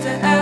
to